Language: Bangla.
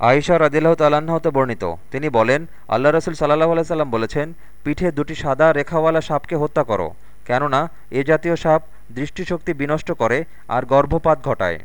আয়েশা রাজিল্লাহ তালাহতে বর্ণিত। তিনি বলেন, আল্লাহ রসুল সাল্লাহ আলাইসাল্লাম বলেছেন, পিঠে দুটি সাদা রেখাওয়ালা সাপকে হত্যা করো। কেননা, এ জাতীয় সাপ দৃষ্টিশক্তি বিনষ্ট করে আর গর্ভপাত ঘটায়।